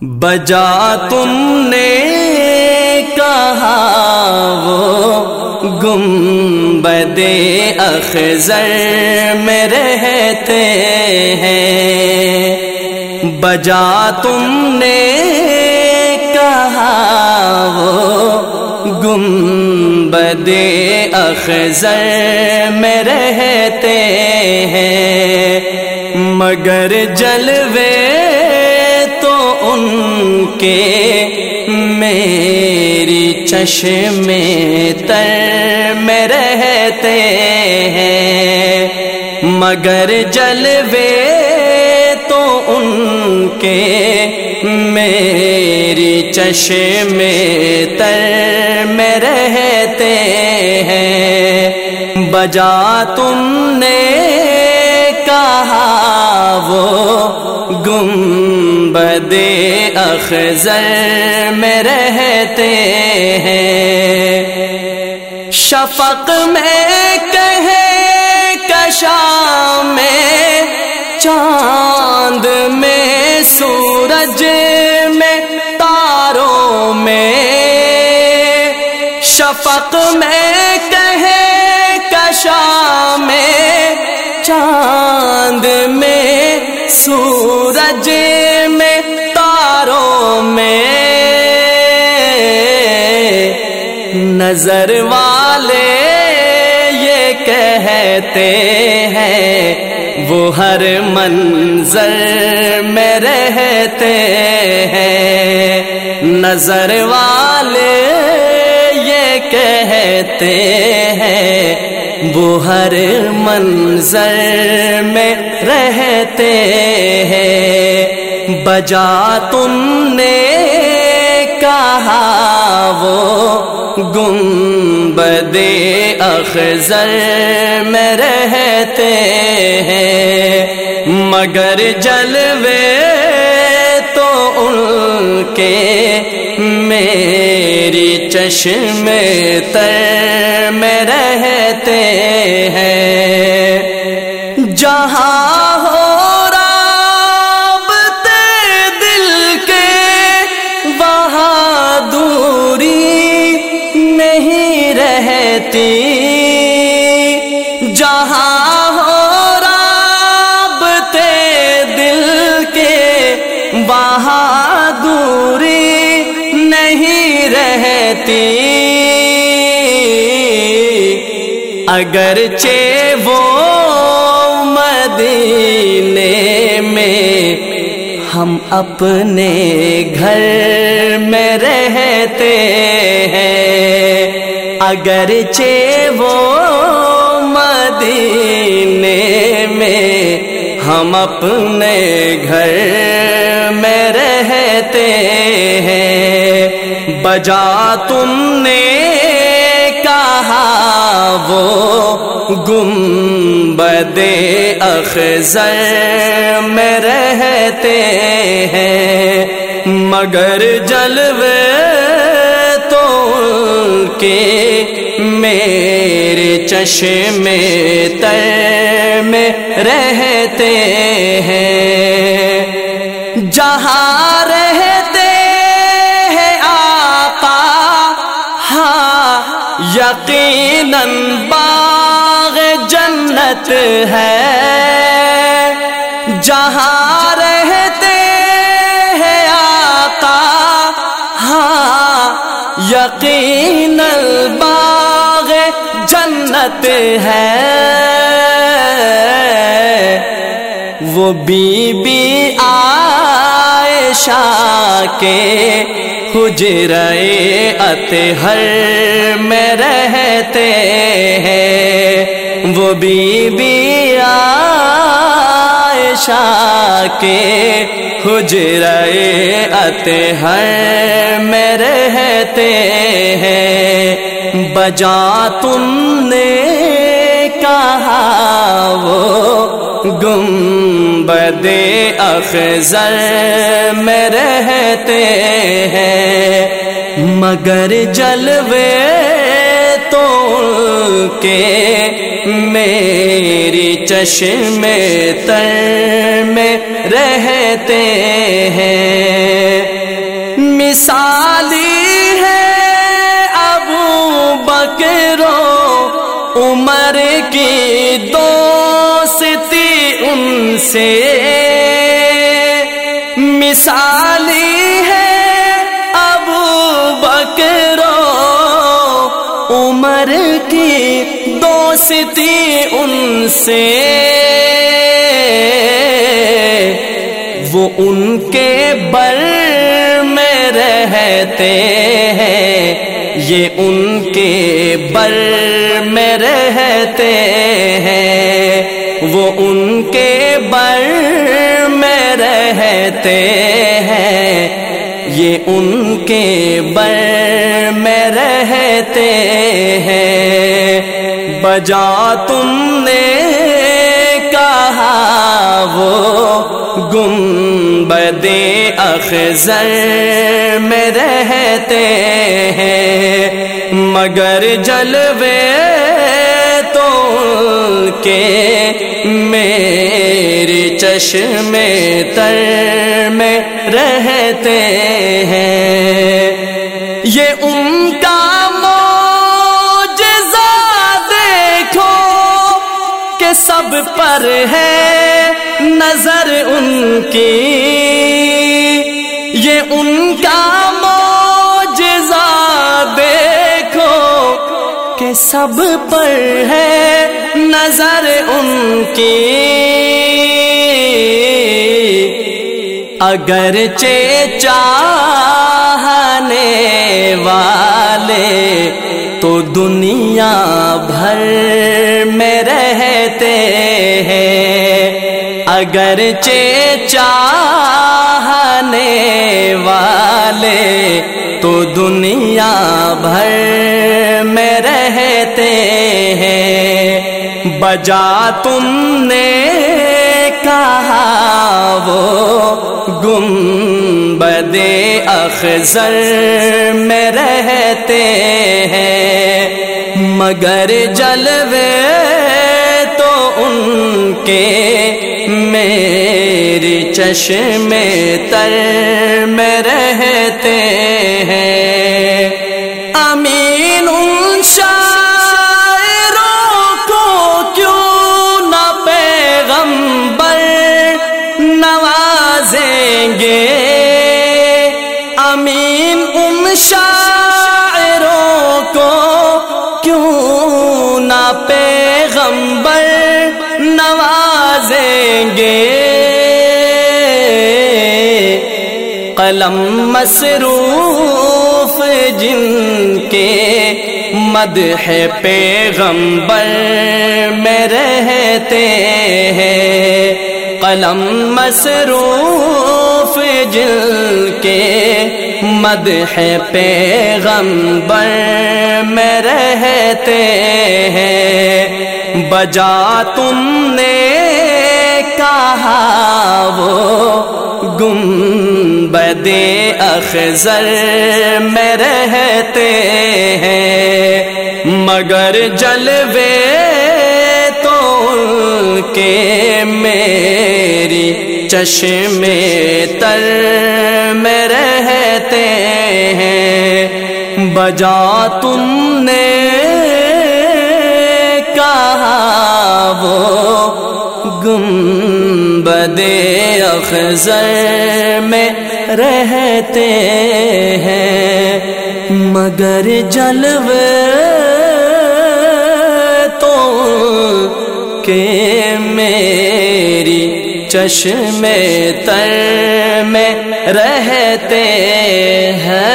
بجا تم نے کہا وہ گم بدے اخذر میں رہتے ہیں۔ بجا تم نے کہا وہ گم بدے اخذر میں رہتے ہیں۔ مگر جلوے میری چشم تر میں رہتے ہیں۔ مگر جلوے تو ان کے میری چشم تر میں رہتے ہیں۔ بجا تم نے کہا وہ گم بدے اخذر میں رہتے ہیں۔ شفق میں کہے کشا میں، چاند میں، سورج میں، تاروں میں۔ شفق میں کہے کشا میں، چاند میں، سورج نظر والے یہ کہتے ہیں، وہ ہر منظر میں رہتے ہیں۔ نظر والے یہ کہتے ہیں، وہ ہر منظر میں رہتے ہیں۔ بجا تم نے کہا وہ گم بدے اخذر میں رہتے ہیں، مگر جلوے تو ان کے میری چشم تر میں رہتے ہیں۔ رہتی اگرچہ وہ مدینے میں ہم اپنے گھر میں رہتے ہیں، اگرچہ وہ مدینے میں ہم اپنے گھر میں رہتے ہیں۔ بجا تم نے کہا وہ گم بدے اخذر میں رہتے ہیں، مگر جلوے تو کے میرے چشم تر میں رہتے ہیں۔ جہاں یقیناً باغ جنت ہے، جہاں رہتے ہیں آقا ہاں یقین باغ جنت ہے۔ وہ بی بی عائشہ کے حجرے اطہر میں رہتے ہیں۔ وہ بی بی عائشہ کے حجرے اطہر میں رہتے ہیں۔ بجا تم نے کہا وہ گم بدے اخذر میں رہتے ہیں، مگر جلوے تو کے میری چشم تر میں رہتے ہیں۔ مثالی ہے ابو بکرو عمر کی دوستی ان سے مثالی ہے۔ ابو بکرو، عمر کی دوستی ان سے۔ وہ ان کے بر میں رہتے ہیں۔ یہ ان کے بر میں رہتے ہیں۔ وہ ان کے بر میں رہتے ہیں۔ یہ ان کے بر میں رہتے ہیں۔ بجا تم نے کہا وہ گم بدے اخذر میں رہتے ہیں۔ مگر جلوے تو کے میرے چشم تر میں رہتے ہیں۔ یہ ان کا موجزہ دیکھو کہ سب پر ہے نظر ان کی۔ سب پر ہے نظر ان کی اگر چاہنے والے تو دنیا بھر میں رہتے ہیں۔ اگر چاہنے والے تو دنیا بھر میں رہتے ہیں۔ بجا تم نے کہا وہ گم بدے اخذر میں رہتے ہیں۔ مگر جلوے تو ان کے چشم تر میں رہتے ہیں۔ امین ان شاعروں کو کیوں نہ پیغمبر نوازیں گے؟ امین ان شاعروں کو کیوں نہ پیغمبر نوازیں گے؟ قلم مصروف جن کے مدح پیغمبر میں رہتے ہیں۔ قلم مصروف جن کے مدح پیغمبر میں رہتے ہیں۔ بجا تم نے کہا وہ گم بدے اخذر میں رہتے ہیں، مگر جلوے تو کے میری چشم تر میں رہتے ہیں۔ بجا تم نے کہا وہ گم بدے اخذر میں رہتے ہیں، مگر جلوے تو کہ میری چشم تر میں رہتے ہیں۔